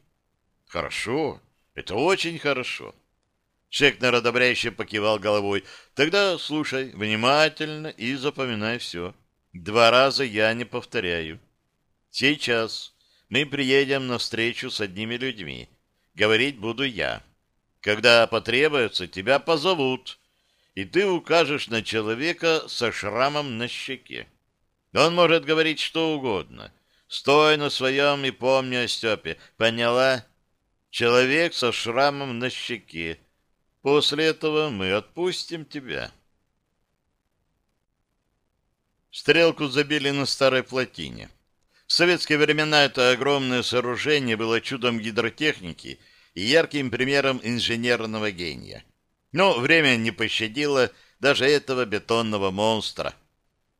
«Хорошо, это очень хорошо. Шекнер одобряюще покивал головой. «Тогда слушай внимательно и запоминай все. Два раза я не повторяю. Сейчас мы приедем на встречу с одними людьми. Говорить буду я. Когда потребуется, тебя позовут, и ты укажешь на человека со шрамом на щеке. Он может говорить что угодно. Стой на своем и помни о Степе. Поняла? Человек со шрамом на щеке. После этого мы отпустим тебя. Стрелку забили на старой плотине. В советские времена это огромное сооружение было чудом гидротехники и ярким примером инженерного гения. Но время не пощадило даже этого бетонного монстра.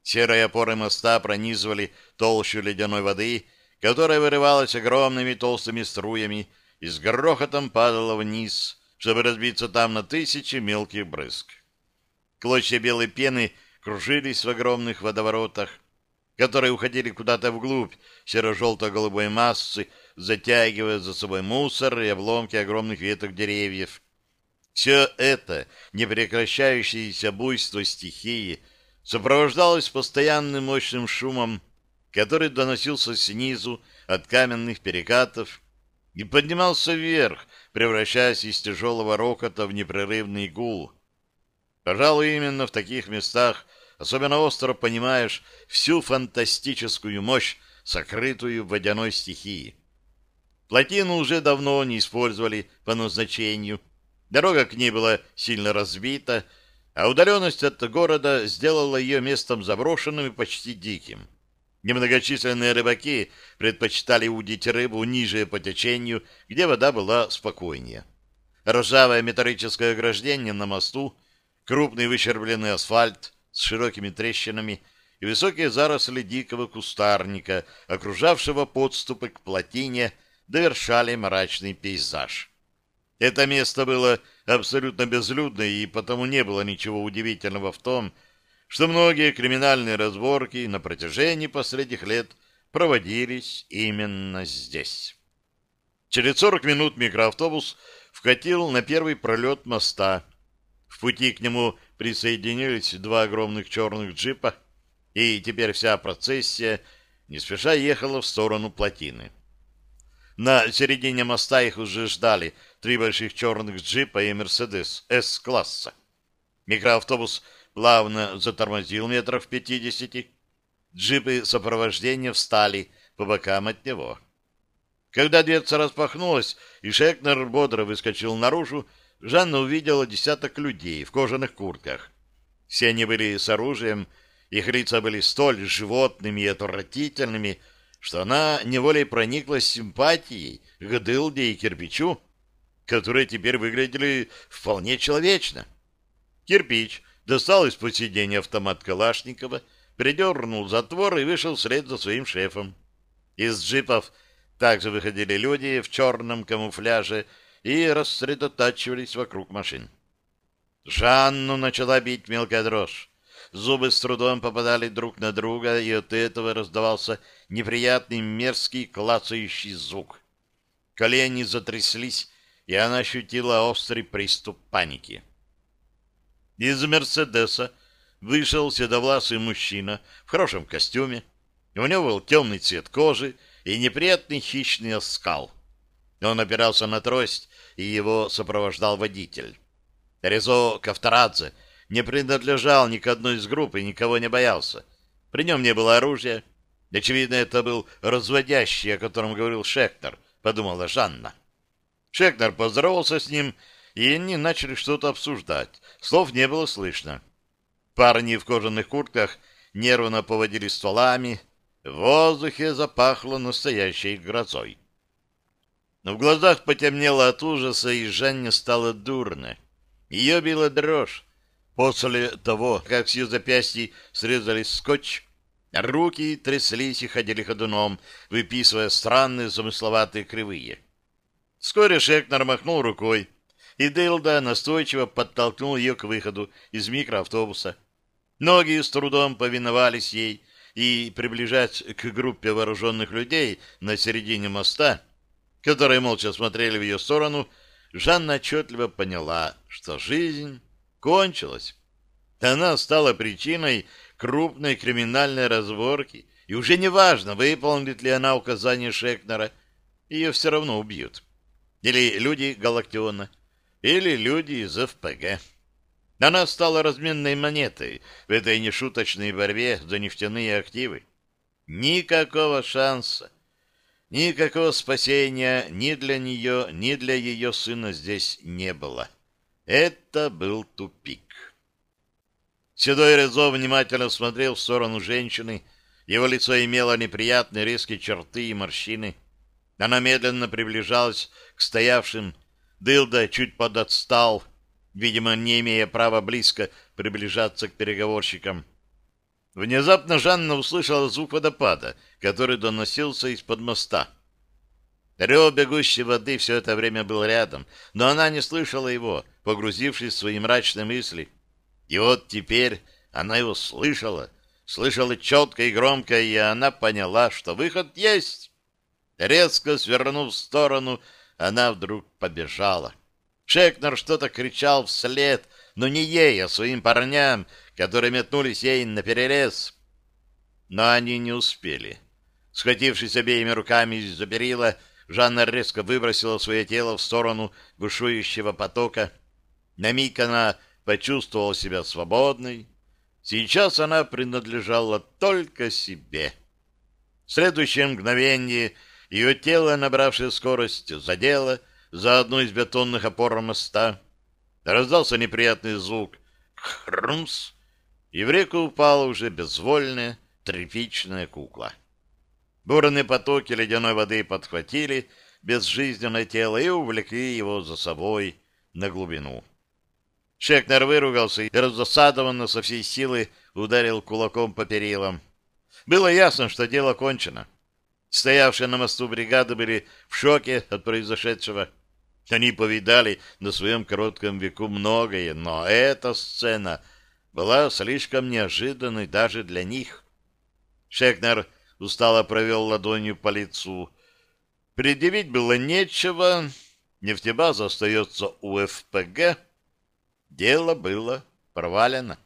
Серые опоры моста пронизывали толщу ледяной воды, которая вырывалась огромными толстыми струями и с грохотом падала вниз, чтобы разбиться там на тысячи мелких брызг. Клочья белой пены кружились в огромных водоворотах. которые уходили куда-то вглубь серо-желто-голубой массы, затягивая за собой мусор и обломки огромных веток деревьев. Все это непрекращающееся буйство стихии сопровождалось постоянным мощным шумом, который доносился снизу от каменных перекатов и поднимался вверх, превращаясь из тяжелого рокота в непрерывный гул. Пожалуй, именно в таких местах особенно остро понимаешь всю фантастическую мощь, сокрытую в водяной стихии. Плотину уже давно не использовали по назначению. Дорога к ней была сильно разбита, а удаленность от города сделала ее местом заброшенным и почти диким. Немногочисленные рыбаки предпочитали удить рыбу ниже по течению, где вода была спокойнее. Ржавое металлическое ограждение на мосту, крупный выщербленный асфальт с широкими трещинами и высокие заросли дикого кустарника, окружавшего подступы к плотине, довершали мрачный пейзаж. Это место было абсолютно безлюдно, и потому не было ничего удивительного в том, что многие криминальные разборки на протяжении последних лет проводились именно здесь. Через 40 минут микроавтобус вкатил на первый пролет моста. В пути к нему присоединились два огромных черных джипа, и теперь вся процессия не спеша ехала в сторону плотины. На середине моста их уже ждали три больших черных джипа и Мерседес С-класса. Микроавтобус плавно затормозил метров пятидесяти. Джипы сопровождения встали по бокам от него. Когда дверца распахнулась, и Шекнер бодро выскочил наружу, Жанна увидела десяток людей в кожаных куртках. Все они были с оружием, их лица были столь животными и отвратительными, что она неволей прониклась симпатией к дылде и кирпичу, которые теперь выглядели вполне человечно. Кирпич достал из-под сиденья автомат Калашникова, придернул затвор и вышел вслед за своим шефом. Из джипов также выходили люди в черном камуфляже и рассредотачивались вокруг машин. Жанну начала бить мелкая дрожь. Зубы с трудом попадали друг на друга, и от этого раздавался неприятный мерзкий клацающий звук. Колени затряслись, и она ощутила острый приступ паники. Из «Мерседеса» вышел седовласый мужчина в хорошем костюме. У него был темный цвет кожи и неприятный хищный оскал. Он опирался на трость, и его сопровождал водитель. Резо Кавторадзе не принадлежал ни к одной из групп и никого не боялся. При нем не было оружия. Очевидно, это был разводящий, о котором говорил Шектор, подумала Жанна. Шектор поздоровался с ним и они начали что-то обсуждать. Слов не было слышно. Парни в кожаных куртках нервно поводили стволами. В воздухе запахло настоящей грозой. Но в глазах потемнело от ужаса, и Жанне стало дурно. Ее била дрожь. После того, как с ее запястья срезали скотч, руки тряслись и ходили ходуном, выписывая странные замысловатые кривые. Вскоре Шекнер махнул рукой, и Дилда настойчиво подтолкнул ее к выходу из микроавтобуса. Ноги с трудом повиновались ей, и, приближаясь к группе вооруженных людей на середине моста, которые молча смотрели в ее сторону, Жанна отчетливо поняла, что жизнь кончилась. Она стала причиной крупной криминальной разборки, и уже не важно, выполнит ли она указания Шекнера, ее все равно убьют. Или люди Галактиона — или люди из ФПГ. Она стала разменной монетой в этой нешуточной борьбе за нефтяные активы. Никакого шанса, никакого спасения ни для нее, ни для ее сына здесь не было. Это был тупик. Седой Резо внимательно смотрел в сторону женщины. Его лицо имело неприятные резкие черты и морщины. Она медленно приближалась к стоявшим Дылда чуть подотстал, видимо, не имея права близко приближаться к переговорщикам. Внезапно Жанна услышала звук водопада, который доносился из-под моста. Рев бегущей воды все это время был рядом, но она не слышала его, погрузившись в свои мрачные мысли. И вот теперь она его слышала, слышала четко и громко, и она поняла, что выход есть. Резко свернув в сторону, она вдруг побежала. Шекнер что-то кричал вслед, но не ей, а своим парням, которые метнулись ей наперерез. Но они не успели. Схватившись обеими руками из-за перила, Жанна резко выбросила свое тело в сторону бушующего потока. На миг она почувствовала себя свободной. Сейчас она принадлежала только себе. В следующее мгновение ее тело, набравшее скорость, задело за одну из бетонных опор моста. Раздался неприятный звук «хрумс», и в реку упала уже безвольная тряпичная кукла. Бурные потоки ледяной воды подхватили безжизненное тело и увлекли его за собой на глубину. Шекнер выругался и раздосадованно со всей силы ударил кулаком по перилам. Было ясно, что дело кончено. Стоявшие на мосту бригады были в шоке от произошедшего. Они повидали на своем коротком веку многое, но эта сцена была слишком неожиданной даже для них. Шекнер устало провел ладонью по лицу. Предъявить было нечего, нефтебаза остается у ФПГ. Дело было провалено.